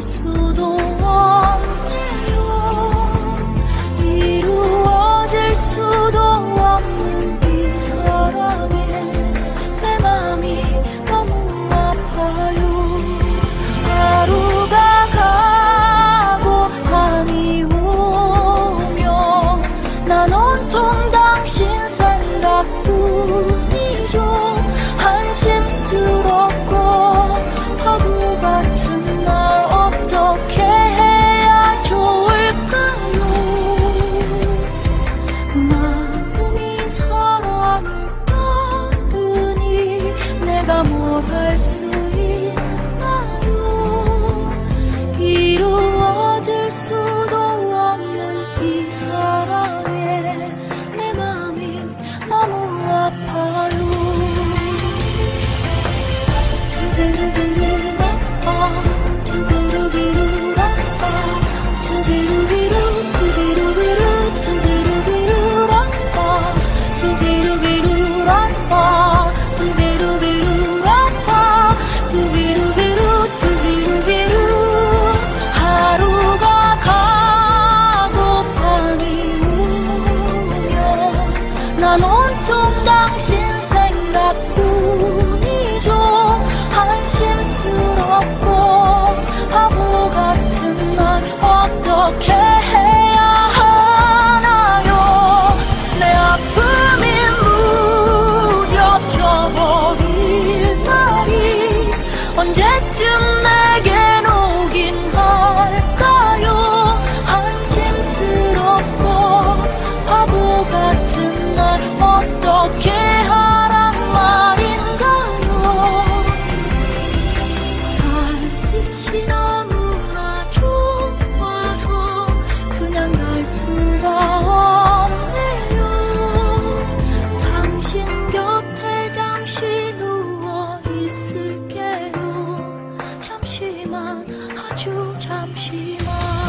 诉。 언제쯤 날 아주 잠시만.